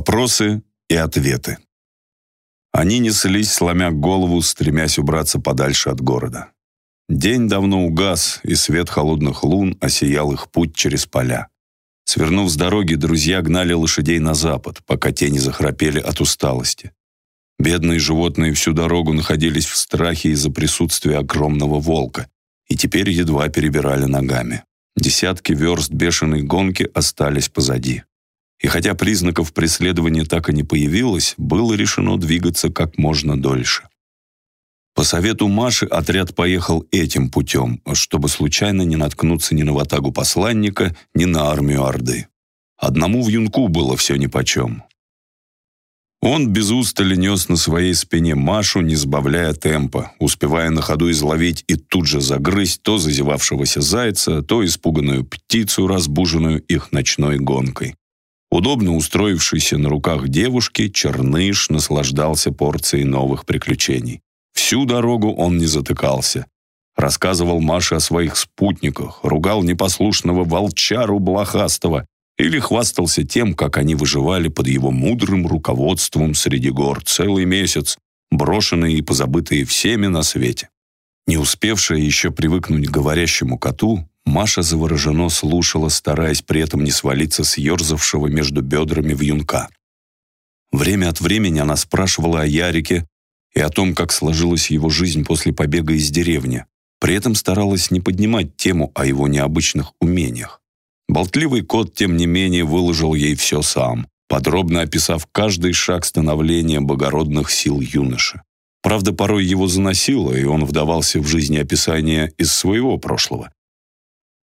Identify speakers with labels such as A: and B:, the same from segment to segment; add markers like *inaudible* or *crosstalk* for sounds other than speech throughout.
A: Вопросы и ответы. Они неслись, сломя голову, стремясь убраться подальше от города. День давно угас, и свет холодных лун осиял их путь через поля. Свернув с дороги, друзья гнали лошадей на запад, пока те не захрапели от усталости. Бедные животные всю дорогу находились в страхе из-за присутствия огромного волка и теперь едва перебирали ногами. Десятки верст бешеной гонки остались позади. И хотя признаков преследования так и не появилось, было решено двигаться как можно дольше. По совету Маши отряд поехал этим путем, чтобы случайно не наткнуться ни на ватагу посланника, ни на армию Орды. Одному в юнку было все нипочем. Он без устали нес на своей спине Машу, не сбавляя темпа, успевая на ходу изловить и тут же загрызть то зазевавшегося зайца, то испуганную птицу, разбуженную их ночной гонкой. Удобно устроившийся на руках девушки, Черныш наслаждался порцией новых приключений. Всю дорогу он не затыкался. Рассказывал Маше о своих спутниках, ругал непослушного волчару блохастого или хвастался тем, как они выживали под его мудрым руководством среди гор целый месяц, брошенные и позабытые всеми на свете. Не успевшая еще привыкнуть к говорящему коту, Маша завороженно слушала, стараясь при этом не свалиться с ерзавшего между бедрами вьюнка. Время от времени она спрашивала о Ярике и о том, как сложилась его жизнь после побега из деревни. При этом старалась не поднимать тему о его необычных умениях. Болтливый кот, тем не менее, выложил ей все сам, подробно описав каждый шаг становления богородных сил юноши. Правда, порой его заносило, и он вдавался в жизни описания из своего прошлого.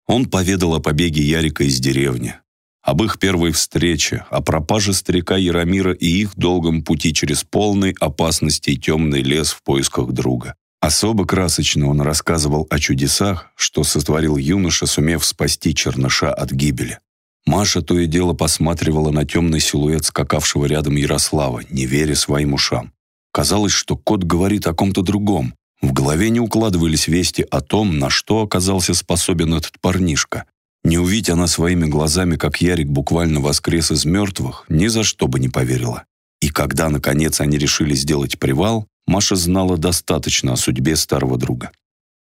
A: Он поведал о побеге Ярика из деревни, об их первой встрече, о пропаже старика Яромира и их долгом пути через полный опасности и темный лес в поисках друга. Особо красочно он рассказывал о чудесах, что сотворил юноша, сумев спасти черныша от гибели. Маша то и дело посматривала на темный силуэт скакавшего рядом Ярослава, не веря своим ушам. Казалось, что кот говорит о ком-то другом, в голове не укладывались вести о том, на что оказался способен этот парнишка. Не увидеть она своими глазами, как Ярик буквально воскрес из мертвых, ни за что бы не поверила. И когда, наконец, они решили сделать привал, Маша знала достаточно о судьбе старого друга.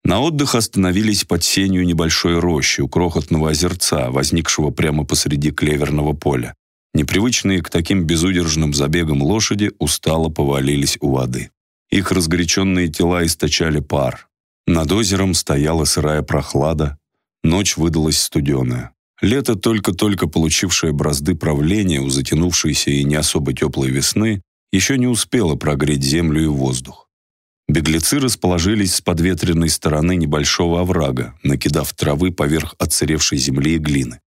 A: На отдых остановились под сенью небольшой рощи у крохотного озерца, возникшего прямо посреди клеверного поля. Непривычные к таким безудержным забегам лошади устало повалились у воды. Их разгоряченные тела источали пар. Над озером стояла сырая прохлада, ночь выдалась студеная. Лето, только-только получившее бразды правления у затянувшейся и не особо теплой весны, еще не успело прогреть землю и воздух. Беглецы расположились с подветренной стороны небольшого оврага, накидав травы поверх отсыревшей земли и глины.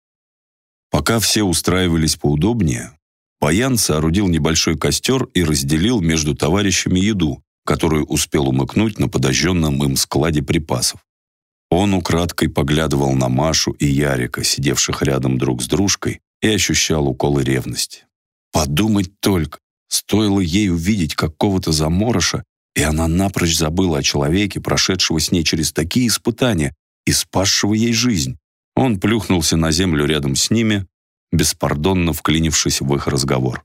A: Пока все устраивались поудобнее, Баян соорудил небольшой костер и разделил между товарищами еду, которую успел умыкнуть на подожженном им складе припасов. Он украдкой поглядывал на Машу и Ярика, сидевших рядом друг с дружкой, и ощущал уколы ревности. Подумать только, стоило ей увидеть какого-то заморыша, и она напрочь забыла о человеке, прошедшего с ней через такие испытания и спасшего ей жизнь. Он плюхнулся на землю рядом с ними, беспардонно вклинившись в их разговор.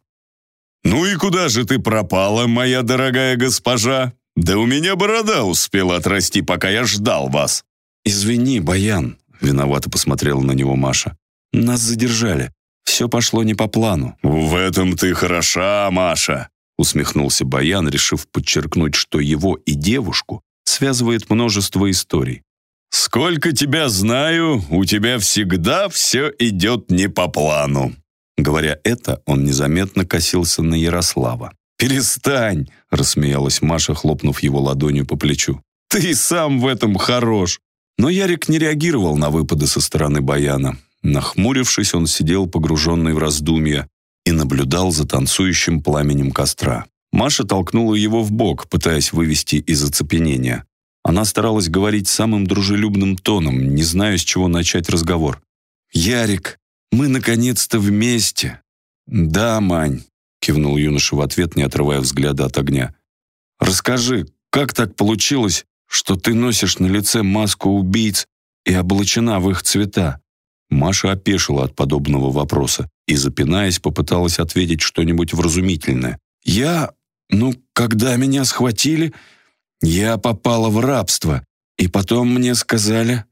A: «Ну и куда же ты пропала, моя дорогая госпожа? Да у меня борода успела отрасти, пока я ждал вас». «Извини, Баян», — виновато посмотрела на него Маша. «Нас задержали. Все пошло не по плану». «В этом ты хороша, Маша», — усмехнулся Баян, решив подчеркнуть, что его и девушку связывает множество историй. «Сколько тебя знаю, у тебя всегда все идет не по плану». Говоря это, он незаметно косился на Ярослава. «Перестань!» — рассмеялась Маша, хлопнув его ладонью по плечу. «Ты сам в этом хорош!» Но Ярик не реагировал на выпады со стороны Баяна. Нахмурившись, он сидел погруженный в раздумья и наблюдал за танцующим пламенем костра. Маша толкнула его в бок, пытаясь вывести из оцепенения. Она старалась говорить самым дружелюбным тоном, не зная, с чего начать разговор. «Ярик, мы наконец-то вместе. Да, Мань, кивнул юноша в ответ, не отрывая взгляда от огня. Расскажи, как так получилось, что ты носишь на лице маску убийц и облачена в их цвета? Маша опешила от подобного вопроса. и, запинаясь, попыталась ответить что-нибудь вразумительное. «Я... ну, когда меня схватили, я попала в рабство, и потом мне сказали,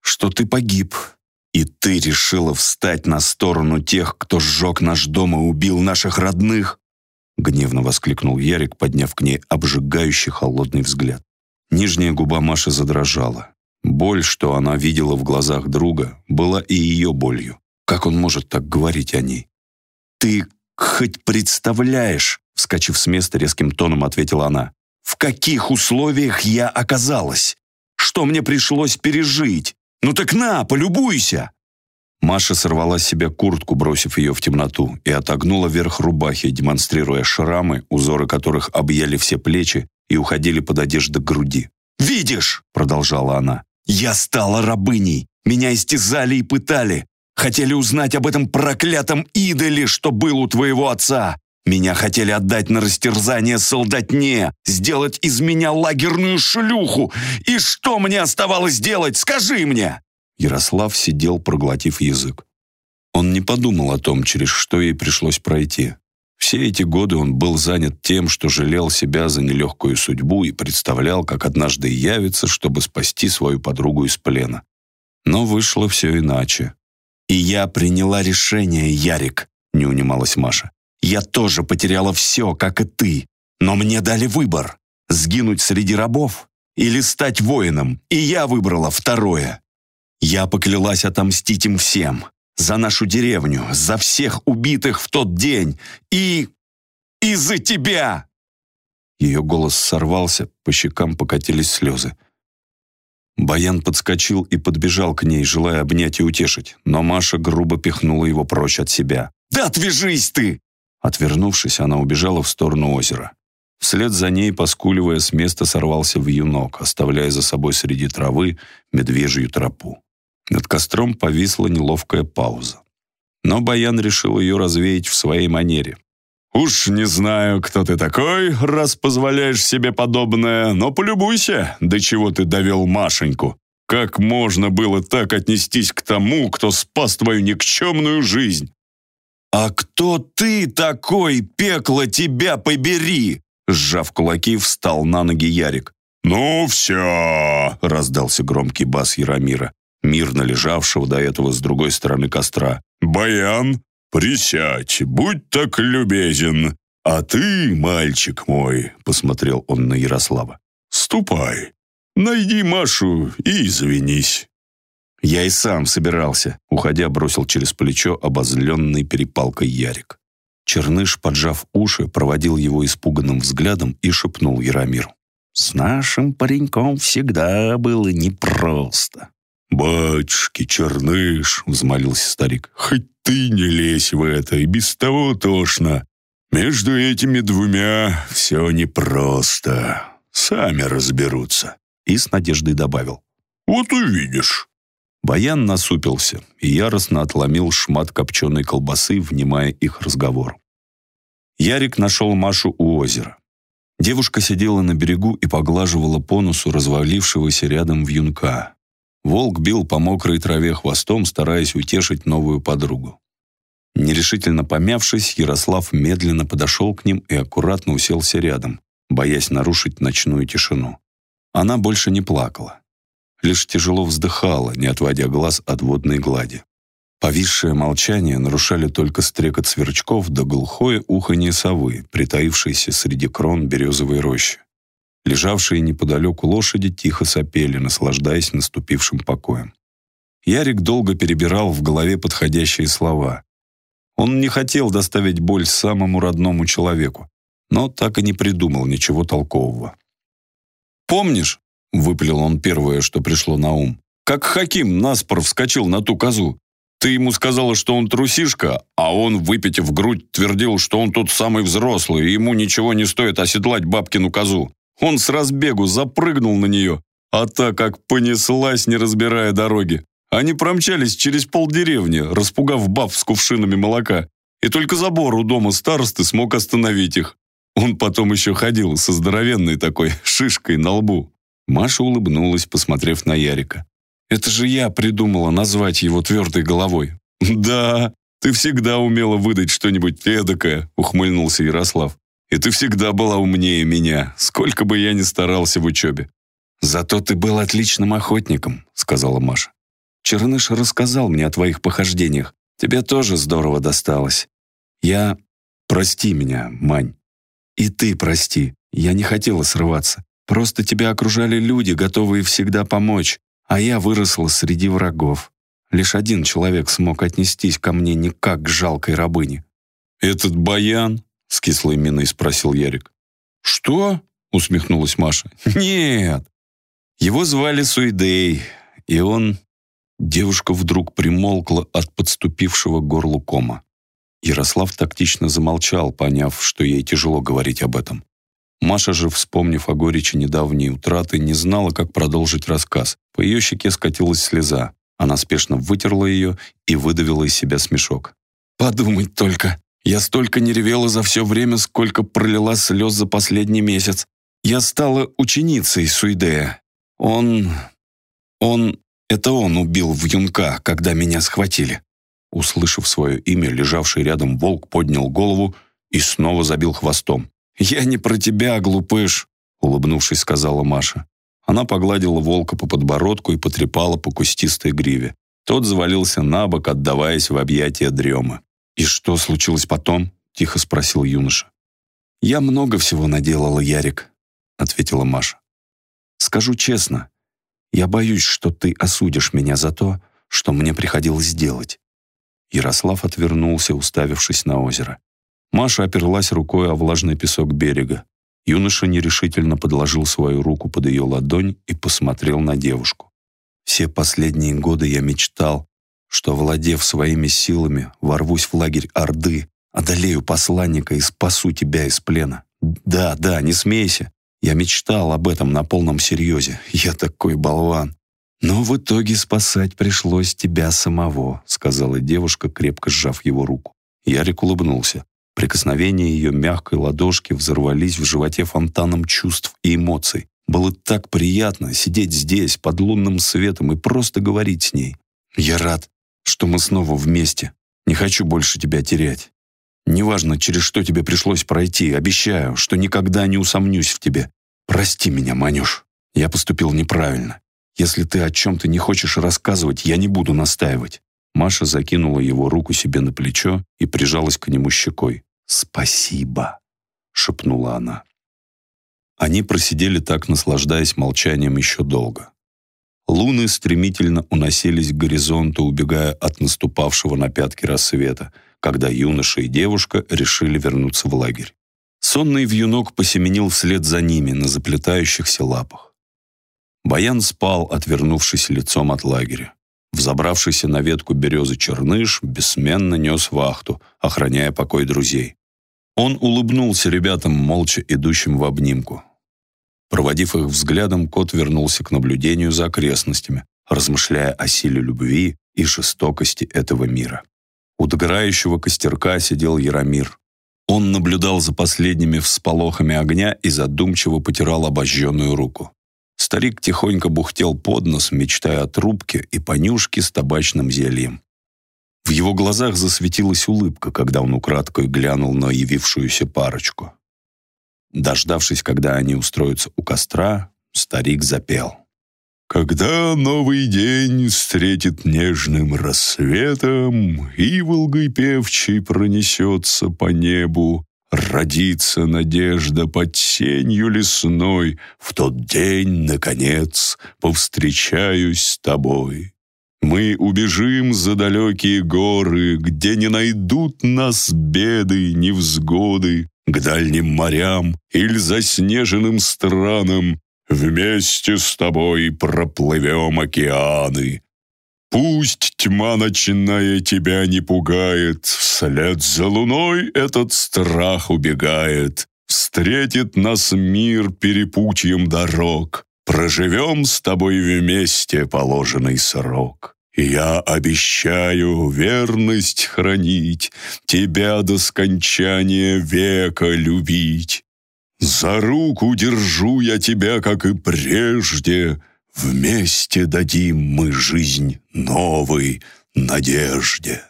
A: что ты погиб. И ты решила встать на сторону тех, кто сжег наш дом и убил наших родных?» Гневно воскликнул Ярик, подняв к ней обжигающий холодный взгляд. Нижняя губа Маши задрожала. Боль, что она видела в глазах друга, была и ее болью. Как он может так говорить о ней? «Ты хоть представляешь?» Вскочив с места, резким тоном ответила она. «В каких условиях я оказалась? Что мне пришлось пережить? Ну так на, полюбуйся!» Маша сорвала с себя куртку, бросив ее в темноту, и отогнула верх рубахи, демонстрируя шрамы, узоры которых объяли все плечи и уходили под одежду к груди. «Видишь!» — продолжала она. «Я стала рабыней! Меня истязали и пытали! Хотели узнать об этом проклятом идоле, что был у твоего отца! Меня хотели отдать на растерзание солдатне, сделать из меня лагерную шлюху! И что мне оставалось делать, скажи мне!» Ярослав сидел, проглотив язык. Он не подумал о том, через что ей пришлось пройти. Все эти годы он был занят тем, что жалел себя за нелегкую судьбу и представлял, как однажды явится, чтобы спасти свою подругу из плена. Но вышло все иначе. «И я приняла решение, Ярик», — не унималась Маша. «Я тоже потеряла все, как и ты. Но мне дали выбор — сгинуть среди рабов или стать воином, и я выбрала второе. Я поклялась отомстить им всем, за нашу деревню, за всех убитых в тот день и... из-за тебя!» Ее голос сорвался, по щекам покатились слезы. Баян подскочил и подбежал к ней, желая обнять и утешить, но Маша грубо пихнула его прочь от себя. «Да отвяжись ты!» Отвернувшись, она убежала в сторону озера. Вслед за ней, поскуливая, с места сорвался вьюнок, оставляя за собой среди травы медвежью тропу. Над костром повисла неловкая пауза. Но Баян решил ее развеять в своей манере. «Уж не знаю, кто ты такой, раз позволяешь себе подобное, но полюбуйся, до чего ты довел Машеньку. Как можно было так отнестись к тому, кто спас твою никчемную жизнь?» «А кто ты такой, пекло тебя побери?» Сжав кулаки, встал на ноги Ярик. «Ну все!» — раздался громкий бас Яромира мирно лежавшего до этого с другой стороны костра. «Баян, присядь, будь так любезен. А ты, мальчик мой», — посмотрел он на Ярослава, — «ступай, найди Машу и извинись». Я и сам собирался, уходя, бросил через плечо обозленный перепалкой Ярик. Черныш, поджав уши, проводил его испуганным взглядом и шепнул Яромиру. «С нашим пареньком всегда было непросто.
B: «Батюшки, черныш!» — взмолился старик. «Хоть ты не лезь в это, и без того тошно. Между этими двумя все непросто. Сами разберутся».
A: И с надеждой добавил.
B: «Вот увидишь».
A: Баян насупился и яростно отломил шмат копченой колбасы, внимая их разговор. Ярик нашел Машу у озера. Девушка сидела на берегу и поглаживала по носу развалившегося рядом вьюнка. Волк бил по мокрой траве хвостом, стараясь утешить новую подругу. Нерешительно помявшись, Ярослав медленно подошел к ним и аккуратно уселся рядом, боясь нарушить ночную тишину. Она больше не плакала. Лишь тяжело вздыхала, не отводя глаз от водной глади. Повисшее молчание нарушали только стрекот сверчков да глухое уханье совы, притаившейся среди крон березовой рощи. Лежавшие неподалеку лошади тихо сопели, наслаждаясь наступившим покоем. Ярик долго перебирал в голове подходящие слова. Он не хотел доставить боль самому родному человеку, но так и не придумал ничего толкового. «Помнишь?» — выпалил он первое, что пришло на ум. «Как Хаким наспор вскочил на ту козу. Ты ему сказала, что он трусишка, а он, выпитив грудь, твердил, что он тут самый взрослый, и ему ничего не стоит оседлать бабкину козу. Он с разбегу запрыгнул на нее, а та как понеслась, не разбирая дороги. Они промчались через полдеревни, распугав баб с кувшинами молока, и только забор у дома старосты смог остановить их. Он потом еще ходил со здоровенной такой *laughs* шишкой на лбу. Маша улыбнулась, посмотрев на Ярика. «Это же я придумала назвать его твердой головой». *laughs* «Да, Ты всегда умела выдать что-нибудь эдакое, ухмыльнулся Ярослав. И ты всегда была умнее меня, сколько бы я ни старался в учебе. Зато ты был отличным охотником, сказала Маша. Черныш рассказал мне о твоих похождениях. Тебе тоже здорово досталось. Я... Прости меня, Мань. И ты прости. Я не хотела срываться. Просто тебя окружали люди, готовые всегда помочь, а я выросла среди врагов. Лишь один человек смог отнестись ко мне не как к жалкой рабыне. «Этот баян?» — с кислой миной спросил Ярик. «Что?» — усмехнулась Маша. *laughs* «Нет. Его звали Суидей, и он...» Девушка вдруг примолкла от подступившего горлу кома. Ярослав тактично замолчал, поняв, что ей тяжело говорить об этом. Маша же, вспомнив о горечи недавней утраты, не знала, как продолжить рассказ. По ее щеке скатилась слеза. Она спешно вытерла ее и выдавила из себя смешок. «Подумать только! Я столько не ревела за все время, сколько пролила слез за последний месяц. Я стала ученицей Суидея. Он... он... это он убил в юнка, когда меня схватили». Услышав свое имя, лежавший рядом волк поднял голову и снова забил хвостом. «Я не про тебя, глупыш», — улыбнувшись, сказала Маша. Она погладила волка по подбородку и потрепала по кустистой гриве. Тот завалился на бок, отдаваясь в объятия дремы. «И что случилось потом?» — тихо спросил юноша. «Я много всего наделала, Ярик», — ответила Маша. «Скажу честно, я боюсь, что ты осудишь меня за то, что мне приходилось делать». Ярослав отвернулся, уставившись на озеро. Маша оперлась рукой о влажный песок берега. Юноша нерешительно подложил свою руку под ее ладонь и посмотрел на девушку. «Все последние годы я мечтал, что, владев своими силами, ворвусь в лагерь Орды, одолею посланника и спасу тебя из плена. Да, да, не смейся. Я мечтал об этом на полном серьезе. Я такой болван. Но в итоге спасать пришлось тебя самого», сказала девушка, крепко сжав его руку. Ярик улыбнулся. Прикосновения ее мягкой ладошки взорвались в животе фонтаном чувств и эмоций. Было так приятно сидеть здесь, под лунным светом, и просто говорить с ней. «Я рад, что мы снова вместе. Не хочу больше тебя терять. Неважно, через что тебе пришлось пройти, обещаю, что никогда не усомнюсь в тебе. Прости меня, Манюш. Я поступил неправильно. Если ты о чем-то не хочешь рассказывать, я не буду настаивать. Маша закинула его руку себе на плечо и прижалась к нему щекой. «Спасибо», — шепнула она. Они просидели так, наслаждаясь молчанием еще долго. Луны стремительно уносились к горизонту, убегая от наступавшего на пятки рассвета, когда юноша и девушка решили вернуться в лагерь. Сонный вьюнок посеменил вслед за ними на заплетающихся лапах. Баян спал, отвернувшись лицом от лагеря. Взобравшийся на ветку березы черныш бессменно нес вахту, охраняя покой друзей. Он улыбнулся ребятам, молча идущим в обнимку. Проводив их взглядом, кот вернулся к наблюдению за окрестностями, размышляя о силе любви и жестокости этого мира. У догорающего костерка сидел Яромир. Он наблюдал за последними всполохами огня и задумчиво потирал обожженную руку. Старик тихонько бухтел под нос, мечтая о трубке и понюшке с табачным зельем. В его глазах засветилась улыбка, когда он украдкой глянул на явившуюся парочку. Дождавшись, когда они устроятся у костра, старик запел. «Когда новый день встретит нежным рассветом, и волгой певчей пронесется по небу, Родится надежда под сенью лесной, В тот день, наконец, повстречаюсь с тобой. Мы убежим за далекие горы, Где не найдут нас беды, невзгоды, К дальним морям или заснеженным странам, Вместе с тобой проплывем океаны, Пусть тьма ночная тебя не пугает, Вслед за луной этот страх убегает. Встретит нас мир перепутьем дорог, Проживем с тобой вместе положенный срок. Я обещаю верность хранить, Тебя до скончания века любить. За руку держу я тебя, как и прежде, Вместе дадим мы жизнь новой надежде.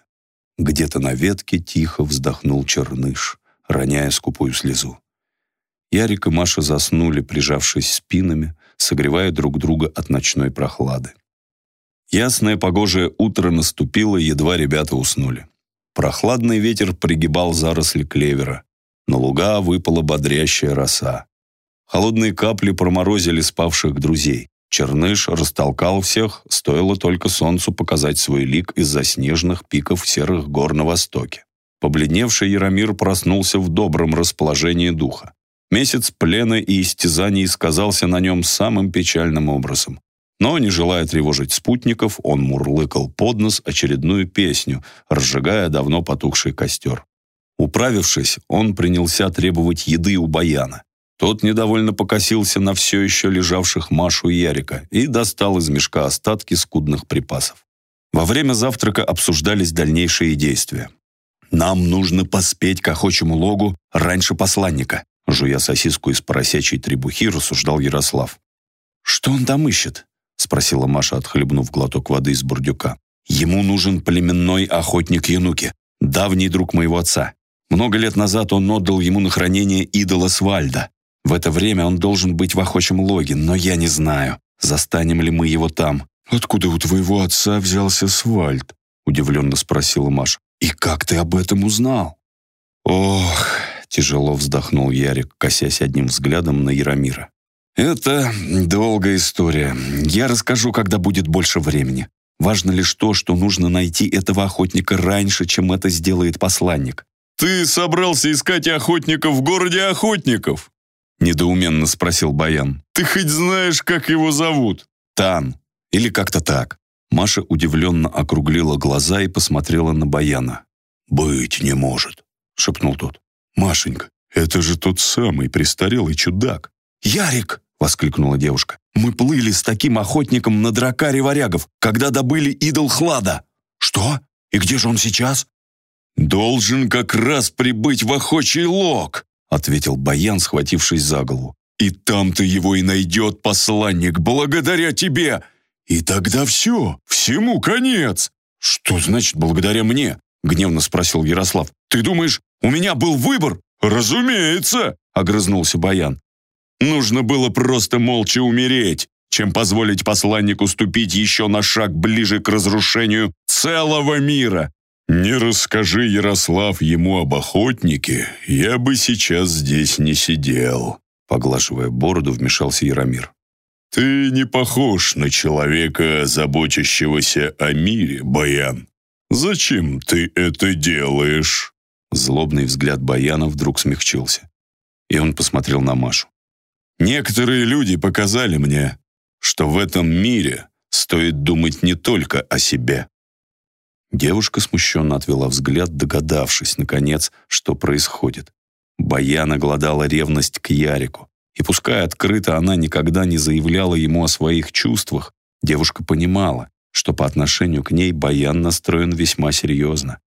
A: Где-то на ветке тихо вздохнул черныш, роняя скупую слезу. Ярик и Маша заснули, прижавшись спинами, согревая друг друга от ночной прохлады. Ясное погожее утро наступило, едва ребята уснули. Прохладный ветер пригибал заросли клевера. На луга выпала бодрящая роса. Холодные капли проморозили спавших друзей. Черныш растолкал всех, стоило только солнцу показать свой лик из-за снежных пиков серых гор на востоке. Побледневший Яромир проснулся в добром расположении духа. Месяц плена и истязаний сказался на нем самым печальным образом. Но, не желая тревожить спутников, он мурлыкал под нос очередную песню, разжигая давно потухший костер. Управившись, он принялся требовать еды у Баяна. Тот недовольно покосился на все еще лежавших Машу и Ярика и достал из мешка остатки скудных припасов. Во время завтрака обсуждались дальнейшие действия. «Нам нужно поспеть к охочему логу раньше посланника», жуя сосиску из поросячьей требухи, рассуждал Ярослав. «Что он там ищет?» спросила Маша, отхлебнув глоток воды из бурдюка. «Ему нужен племенной охотник Януки, давний друг моего отца. Много лет назад он отдал ему на хранение идола Свальда. В это время он должен быть в охочем логе, но я не знаю, застанем ли мы его там. «Откуда у твоего отца взялся Свальд?» — удивленно спросила Маша. «И как ты об этом узнал?» «Ох!» — тяжело вздохнул Ярик, косясь одним взглядом на Яромира. «Это долгая история. Я расскажу, когда будет больше времени. Важно лишь то, что нужно найти этого охотника раньше, чем это сделает посланник.
B: «Ты собрался искать охотника в городе охотников?»
A: Недоуменно спросил Баян.
B: «Ты хоть знаешь, как его зовут?»
A: «Тан. Или как-то так». Маша удивленно округлила глаза и посмотрела на Баяна.
B: «Быть не может», — шепнул тот. «Машенька, это же тот самый престарелый чудак».
A: «Ярик!» — воскликнула девушка. «Мы плыли с таким охотником на дракаре варягов, когда добыли идол Хлада». «Что? И где же он сейчас?»
B: «Должен как раз прибыть в охочий лог», — ответил Баян, схватившись за голову. «И там-то его и найдет посланник, благодаря тебе. И тогда все, всему конец».
A: «Что значит благодаря мне?» — гневно спросил Ярослав. «Ты думаешь, у меня был выбор?»
B: «Разумеется», — огрызнулся Баян. «Нужно было просто молча умереть, чем позволить посланнику ступить еще на шаг ближе к разрушению целого мира. Не расскажи, Ярослав, ему об охотнике, я бы сейчас здесь не сидел.
A: Поглаживая бороду, вмешался Яромир.
B: Ты не похож на человека, заботящегося о мире, Баян. Зачем ты это делаешь?
A: Злобный взгляд Баяна вдруг смягчился. И он посмотрел на Машу.
B: Некоторые люди показали мне, что в этом мире стоит думать не только о себе.
A: Девушка смущенно отвела взгляд, догадавшись, наконец, что происходит. Баяна гладала ревность к Ярику. И пускай открыто она никогда не заявляла ему о своих чувствах, девушка понимала, что по отношению к ней Баян настроен весьма серьезно.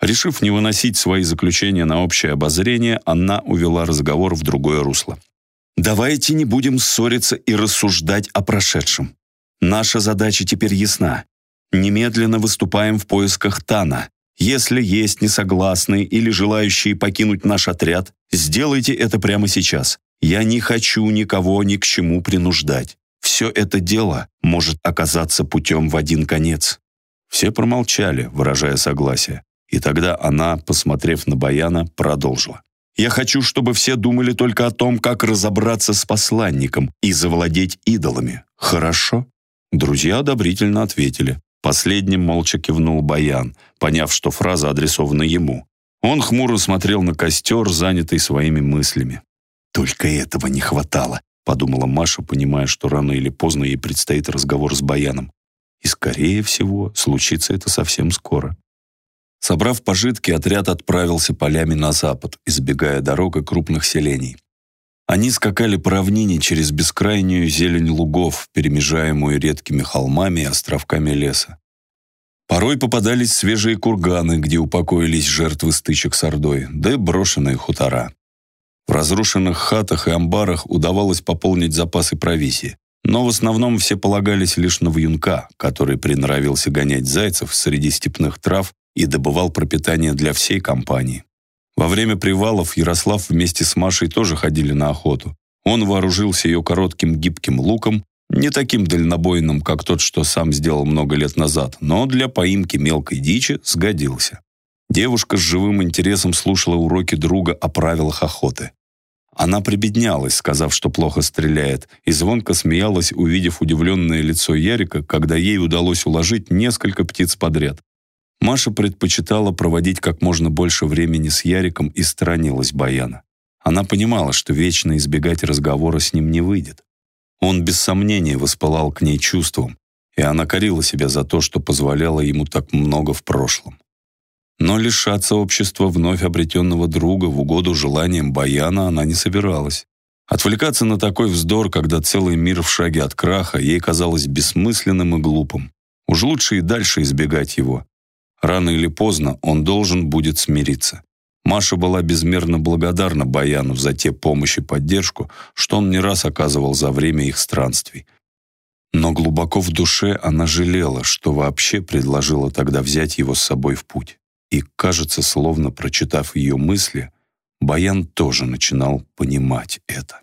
A: Решив не выносить свои заключения на общее обозрение, она увела разговор в другое русло. «Давайте не будем ссориться и рассуждать о прошедшем. Наша задача теперь ясна. Немедленно выступаем в поисках Тана. Если есть несогласные или желающие покинуть наш отряд, сделайте это прямо сейчас. Я не хочу никого ни к чему принуждать. Все это дело может оказаться путем в один конец». Все промолчали, выражая согласие. И тогда она, посмотрев на Баяна, продолжила. «Я хочу, чтобы все думали только о том, как разобраться с посланником и завладеть идолами. Хорошо?» Друзья одобрительно ответили. Последним молча кивнул Баян, поняв, что фраза адресована ему. Он хмуро смотрел на костер, занятый своими мыслями. «Только этого не хватало», — подумала Маша, понимая, что рано или поздно ей предстоит разговор с Баяном. И, скорее всего, случится это совсем скоро. Собрав пожитки, отряд отправился полями на запад, избегая дорог и крупных селений. Они скакали по равнине через бескрайнюю зелень лугов, перемежаемую редкими холмами и островками леса. Порой попадались свежие курганы, где упокоились жертвы стычек с Ордой, да и брошенные хутора. В разрушенных хатах и амбарах удавалось пополнить запасы провизии, но в основном все полагались лишь на вьюнка, который приноровился гонять зайцев среди степных трав и добывал пропитание для всей компании. Во время привалов Ярослав вместе с Машей тоже ходили на охоту. Он вооружился ее коротким гибким луком, не таким дальнобойным, как тот, что сам сделал много лет назад, но для поимки мелкой дичи сгодился. Девушка с живым интересом слушала уроки друга о правилах охоты. Она прибеднялась, сказав, что плохо стреляет, и звонко смеялась, увидев удивленное лицо Ярика, когда ей удалось уложить несколько птиц подряд. Маша предпочитала проводить как можно больше времени с Яриком и сторонилась Баяна. Она понимала, что вечно избегать разговора с ним не выйдет. Он без сомнения воспылал к ней чувством, и она корила себя за то, что позволяла ему так много в прошлом. Но лишаться общества вновь обретенного друга в угоду желаниям Баяна она не собиралась. Отвлекаться на такой вздор, когда целый мир в шаге от краха, ей казалось бессмысленным и глупым. Уж лучше и дальше избегать его. Рано или поздно он должен будет смириться. Маша была безмерно благодарна Баяну за те помощь и поддержку, что он не раз оказывал за время их странствий. Но глубоко в душе она жалела, что вообще предложила тогда взять его с собой в путь. И, кажется, словно прочитав ее мысли, Баян тоже начинал понимать это.